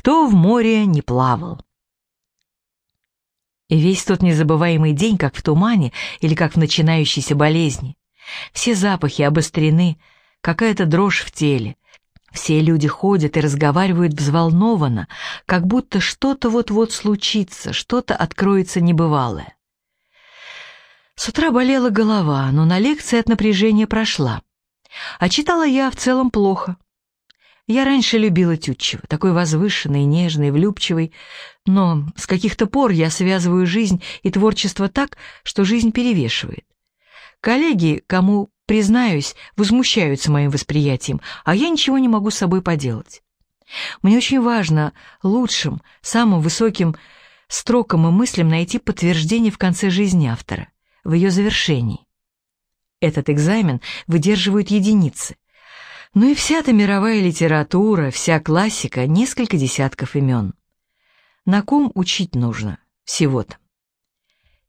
Кто в море не плавал? И весь тот незабываемый день, как в тумане или как в начинающейся болезни. Все запахи обострены, какая-то дрожь в теле. Все люди ходят и разговаривают взволнованно, как будто что-то вот-вот случится, что-то откроется небывалое. С утра болела голова, но на лекции от напряжения прошла. А читала я в целом плохо. Я раньше любила Тютчева, такой возвышенный, нежный, влюбчивый, но с каких-то пор я связываю жизнь и творчество так, что жизнь перевешивает. Коллеги, кому, признаюсь, возмущаются моим восприятием, а я ничего не могу с собой поделать. Мне очень важно лучшим, самым высоким строкам и мыслям найти подтверждение в конце жизни автора, в ее завершении. Этот экзамен выдерживают единицы. Ну и вся эта мировая литература, вся классика, несколько десятков имен. На ком учить нужно? Всего-то.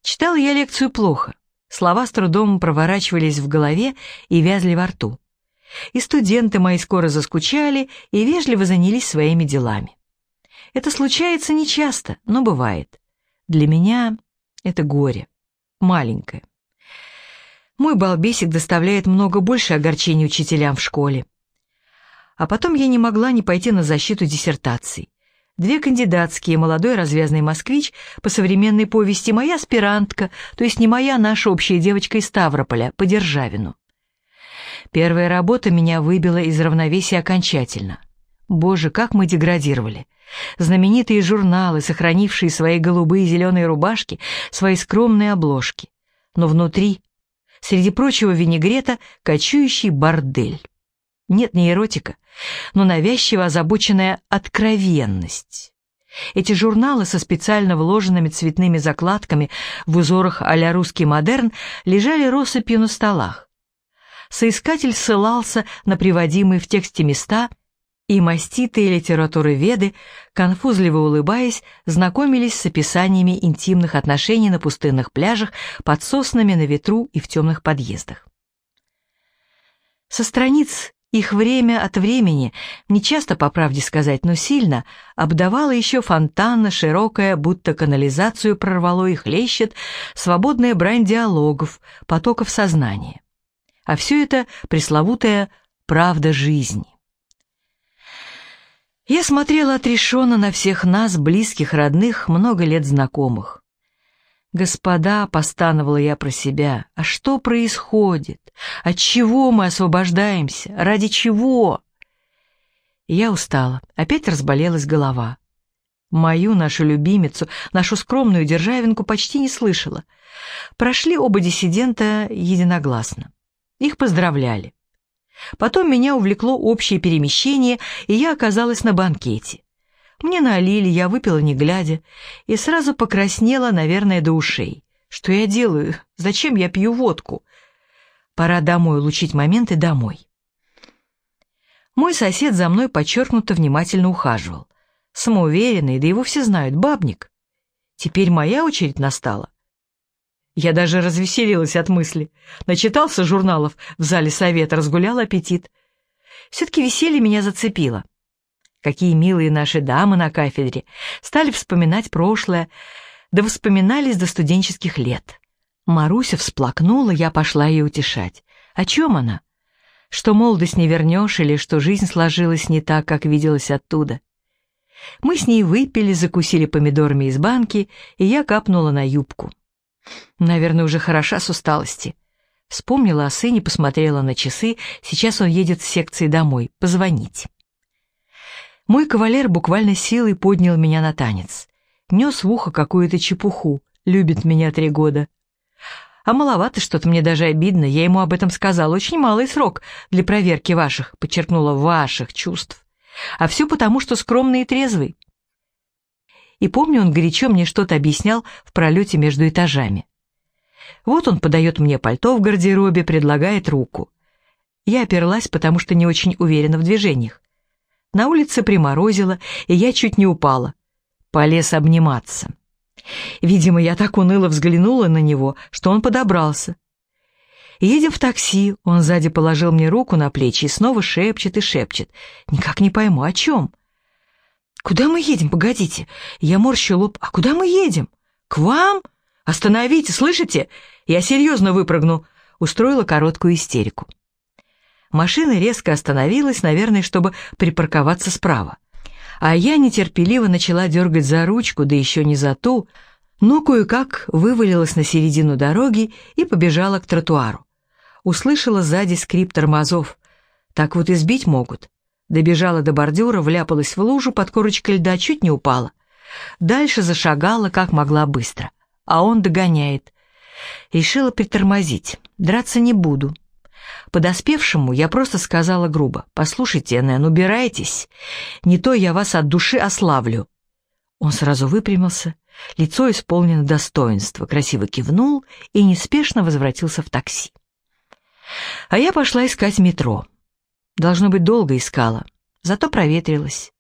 Читал я лекцию плохо. Слова с трудом проворачивались в голове и вязли во рту. И студенты мои скоро заскучали и вежливо занялись своими делами. Это случается нечасто, но бывает. Для меня это горе. Маленькое. Мой балбесик доставляет много больше огорчений учителям в школе. А потом я не могла не пойти на защиту диссертаций. Две кандидатские, молодой развязный москвич по современной повести, моя аспирантка, то есть не моя, наша общая девочка из Ставрополя, по Державину. Первая работа меня выбила из равновесия окончательно. Боже, как мы деградировали. Знаменитые журналы, сохранившие свои голубые и зеленые рубашки, свои скромные обложки. Но внутри Среди прочего винегрета кочующий бордель. Нет, не эротика, но навязчиво озабоченная откровенность. Эти журналы со специально вложенными цветными закладками в узорах а-ля русский модерн лежали россыпью на столах. Соискатель ссылался на приводимые в тексте места – и маститые литературы веды, конфузливо улыбаясь, знакомились с описаниями интимных отношений на пустынных пляжах, под соснами на ветру и в темных подъездах. Со страниц их время от времени, не часто, по правде сказать, но сильно, обдавало еще фонтанно широкая, будто канализацию прорвало и хлещет, свободная брань диалогов, потоков сознания. А все это пресловутая правда жизни. Я смотрела отрешенно на всех нас, близких, родных, много лет знакомых. «Господа», — постановала я про себя, — «а что происходит? От чего мы освобождаемся? Ради чего?» Я устала, опять разболелась голова. Мою, нашу любимицу, нашу скромную державинку почти не слышала. Прошли оба диссидента единогласно. Их поздравляли. Потом меня увлекло общее перемещение, и я оказалась на банкете. Мне налили, я выпила не глядя, и сразу покраснела, наверное, до ушей. Что я делаю? Зачем я пью водку? Пора домой улучшить моменты домой. Мой сосед за мной подчеркнуто внимательно ухаживал. Самоуверенный, да его все знают, бабник. Теперь моя очередь настала. Я даже развеселилась от мысли. Начитался журналов в зале совета, разгулял аппетит. Все-таки веселье меня зацепило. Какие милые наши дамы на кафедре. Стали вспоминать прошлое, да вспоминались до студенческих лет. Маруся всплакнула, я пошла ее утешать. О чем она? Что молодость не вернешь или что жизнь сложилась не так, как виделась оттуда? Мы с ней выпили, закусили помидорами из банки, и я капнула на юбку. Наверное, уже хороша с усталости. Вспомнила о сыне, посмотрела на часы. Сейчас он едет с секции домой. Позвонить. Мой кавалер буквально силой поднял меня на танец. Нес в ухо какую-то чепуху. Любит меня три года. А маловато что-то, мне даже обидно. Я ему об этом сказала. Очень малый срок для проверки ваших, подчеркнула, ваших чувств. А все потому, что скромный и трезвый и помню, он горячо мне что-то объяснял в пролете между этажами. Вот он подает мне пальто в гардеробе, предлагает руку. Я оперлась, потому что не очень уверена в движениях. На улице приморозило, и я чуть не упала. Полез обниматься. Видимо, я так уныло взглянула на него, что он подобрался. Едем в такси, он сзади положил мне руку на плечи и снова шепчет и шепчет. Никак не пойму, о чем. «Куда мы едем? Погодите!» Я морщу лоб. «А куда мы едем?» «К вам? Остановите, слышите? Я серьезно выпрыгну!» Устроила короткую истерику. Машина резко остановилась, наверное, чтобы припарковаться справа. А я нетерпеливо начала дергать за ручку, да еще не за ту, но кое-как вывалилась на середину дороги и побежала к тротуару. Услышала сзади скрип тормозов. Так вот избить могут. Добежала до бордюра, вляпалась в лужу под корочкой льда, чуть не упала. Дальше зашагала, как могла быстро. А он догоняет. Решила притормозить. Драться не буду. Подоспевшему я просто сказала грубо. «Послушайте, Нэн, убирайтесь. Не то я вас от души ославлю». Он сразу выпрямился, лицо исполнено достоинства, красиво кивнул и неспешно возвратился в такси. А я пошла искать метро. Должно быть, долго искала, зато проветрилась.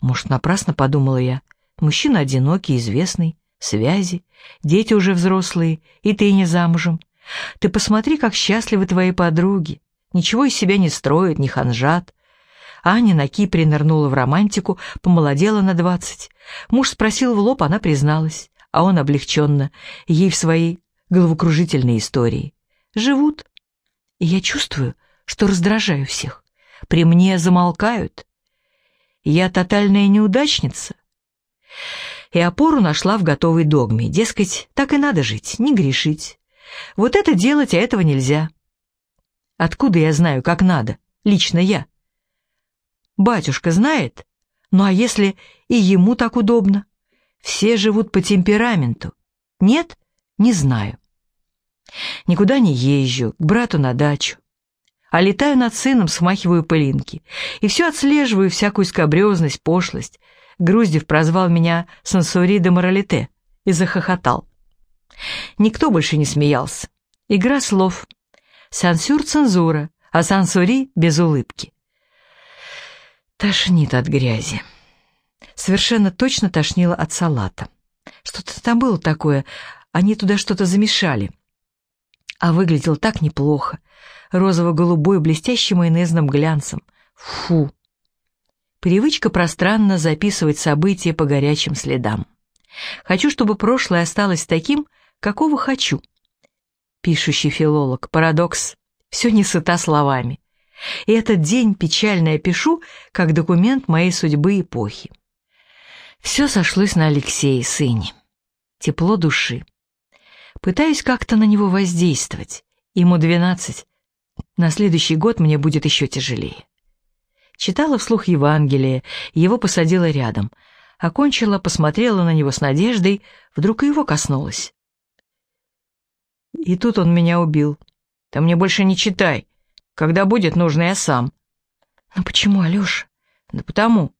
Может, напрасно подумала я. Мужчина одинокий, известный, связи, дети уже взрослые, и ты не замужем. Ты посмотри, как счастливы твои подруги. Ничего из себя не строят, не ханжат. Аня на Кипре нырнула в романтику, помолодела на двадцать. Муж спросил в лоб, она призналась, а он облегченно, ей в своей головокружительной истории. Живут. И я чувствую, что раздражаю всех при мне замолкают. Я тотальная неудачница. И опору нашла в готовой догме, дескать, так и надо жить, не грешить. Вот это делать, а этого нельзя. Откуда я знаю, как надо, лично я? Батюшка знает? Ну а если и ему так удобно? Все живут по темпераменту. Нет? Не знаю. Никуда не езжу, к брату на дачу а летаю над сыном, смахиваю пылинки. И все отслеживаю всякую скобрезность, пошлость. Груздев прозвал меня «сансури де моралите» и захохотал. Никто больше не смеялся. Игра слов. Сансюр — цензура, а сансури — без улыбки. Тошнит от грязи. Совершенно точно тошнило от салата. Что-то там было такое, они туда что-то замешали. А выглядел так неплохо розово-голубой, блестящий майонезным глянцем. Фу! Привычка пространно записывать события по горячим следам. Хочу, чтобы прошлое осталось таким, какого хочу. Пишущий филолог, парадокс, все не сыта словами. И этот день печально я пишу, как документ моей судьбы эпохи. Все сошлось на Алексее, сыне. Тепло души. Пытаюсь как-то на него воздействовать. Ему двенадцать, на следующий год мне будет еще тяжелее. Читала вслух Евангелие, его посадила рядом. Окончила, посмотрела на него с надеждой, вдруг и его коснулась. И тут он меня убил. Ты мне больше не читай. Когда будет нужно, я сам. Ну почему, Алеша? Да потому.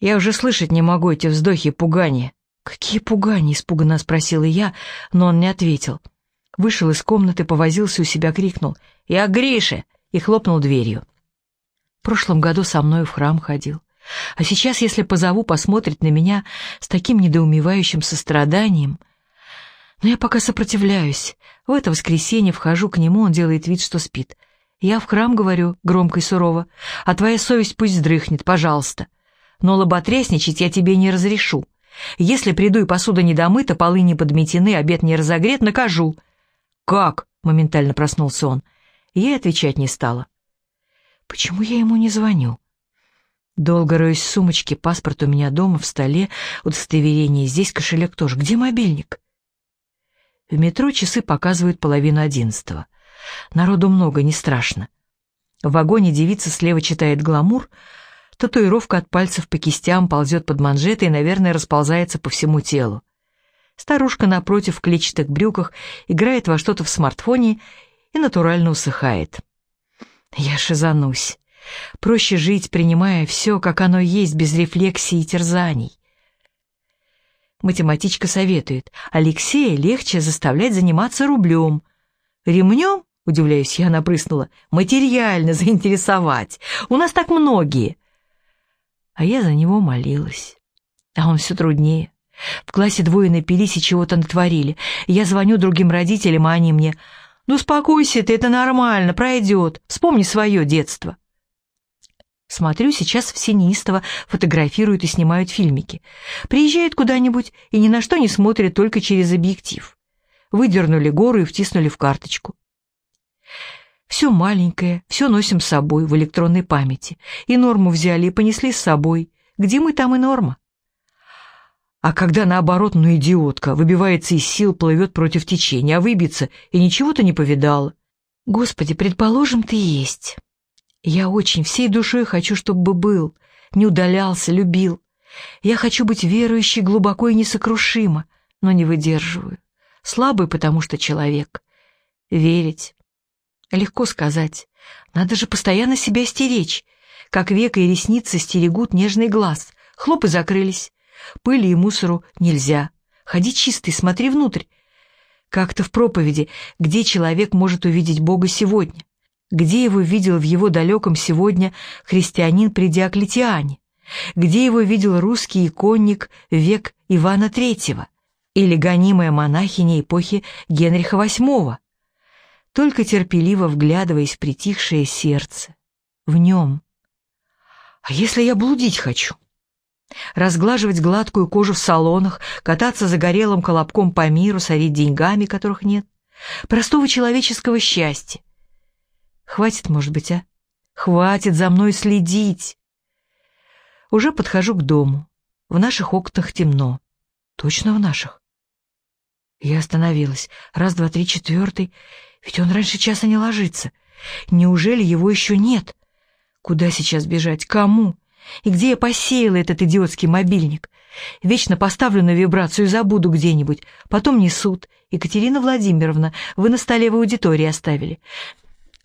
Я уже слышать не могу эти вздохи и пугания. Какие пугания? Испуганно спросила я, но он не ответил. — Вышел из комнаты, повозился у себя, крикнул «Я Гриша!» и хлопнул дверью. В прошлом году со мной в храм ходил. А сейчас, если позову, посмотрит на меня с таким недоумевающим состраданием. Но я пока сопротивляюсь. В это воскресенье вхожу к нему, он делает вид, что спит. Я в храм говорю, громко и сурово, а твоя совесть пусть дрыхнет, пожалуйста. Но лоботрясничать я тебе не разрешу. Если приду и посуда не домыта, полы не подметены, обед не разогрет, накажу. «Как?» — моментально проснулся он. Я отвечать не стала. «Почему я ему не звоню?» Долго роюсь в сумочке, паспорт у меня дома, в столе, удостоверение, здесь кошелек тоже. Где мобильник? В метро часы показывают половину одиннадцатого. Народу много, не страшно. В вагоне девица слева читает гламур, татуировка от пальцев по кистям ползет под манжетой и, наверное, расползается по всему телу. Старушка напротив в клетчатых брюках играет во что-то в смартфоне и натурально усыхает. Я шизанусь. Проще жить, принимая все, как оно есть, без рефлексий и терзаний. Математичка советует, Алексея легче заставлять заниматься рублем. Ремнем, удивляюсь, я напрыснула, материально заинтересовать. У нас так многие. А я за него молилась. А он все труднее. В классе двое напились и чего-то натворили. Я звоню другим родителям, а они мне... «Ну, успокойся ты, это нормально, пройдет. Вспомни свое детство». Смотрю, сейчас все неистово фотографируют и снимают фильмики. Приезжают куда-нибудь и ни на что не смотрят только через объектив. Выдернули гору и втиснули в карточку. Все маленькое, все носим с собой в электронной памяти. И норму взяли и понесли с собой. Где мы, там и норма. А когда наоборот, ну идиотка, выбивается из сил, плывет против течения, а выбиться и ничего-то не повидала. Господи, предположим, ты есть. Я очень всей душой хочу, чтобы был, не удалялся, любил. Я хочу быть верующей глубоко и несокрушимо, но не выдерживаю. Слабый, потому что человек. Верить. Легко сказать. Надо же постоянно себя стеречь. Как века и ресницы стерегут нежный глаз. Хлоп и закрылись. Пыли и мусору нельзя. Ходи чистый, смотри внутрь. Как-то в проповеди, где человек может увидеть Бога сегодня. Где его видел в его далеком сегодня христианин при Диоклетиане? Где его видел русский иконник век Ивана Третьего? Или гонимая монахиня эпохи Генриха VIII? Только терпеливо вглядываясь в притихшее сердце. В нем. А если я блудить хочу? разглаживать гладкую кожу в салонах, кататься загорелым колобком по миру, сорить деньгами, которых нет. Простого человеческого счастья. Хватит, может быть, а? Хватит за мной следить. Уже подхожу к дому. В наших окнах темно. Точно в наших. Я остановилась. Раз, два, три, четвертый. Ведь он раньше часа не ложится. Неужели его еще нет? Куда сейчас бежать? Кому? И где я посеяла этот идиотский мобильник? Вечно поставлю на вибрацию и забуду где-нибудь. Потом несут. Екатерина Владимировна, вы на столе в аудитории оставили.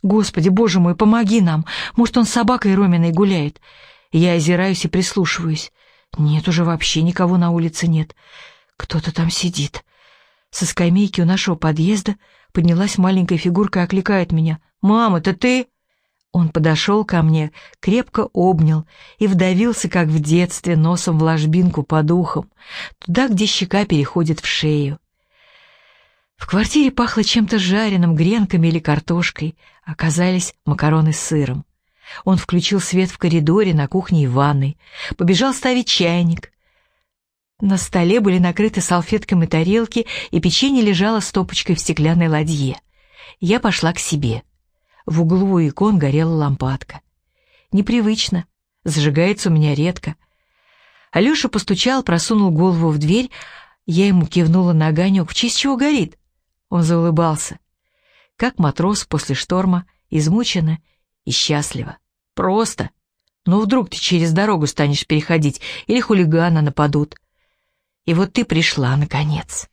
Господи, боже мой, помоги нам. Может, он с собакой Роминой гуляет. Я озираюсь и прислушиваюсь. Нет, уже вообще никого на улице нет. Кто-то там сидит. Со скамейки у нашего подъезда поднялась маленькая фигурка и окликает меня. «Мама, это ты?» Он подошел ко мне, крепко обнял и вдавился, как в детстве, носом в ложбинку под ухом, туда, где щека переходит в шею. В квартире пахло чем-то жареным, гренками или картошкой, оказались макароны с сыром. Он включил свет в коридоре, на кухне и ванной, побежал ставить чайник. На столе были накрыты салфетками тарелки, и печенье лежало стопочкой в стеклянной ладье. Я пошла к себе. В углу у икон горела лампадка. Непривычно, зажигается у меня редко. Алеша постучал, просунул голову в дверь, я ему кивнула на огонек. В честь чего горит? Он заулыбался. Как матрос после шторма, измученно и счастливо. Просто. Ну вдруг ты через дорогу станешь переходить, или хулигана нападут. И вот ты пришла, наконец.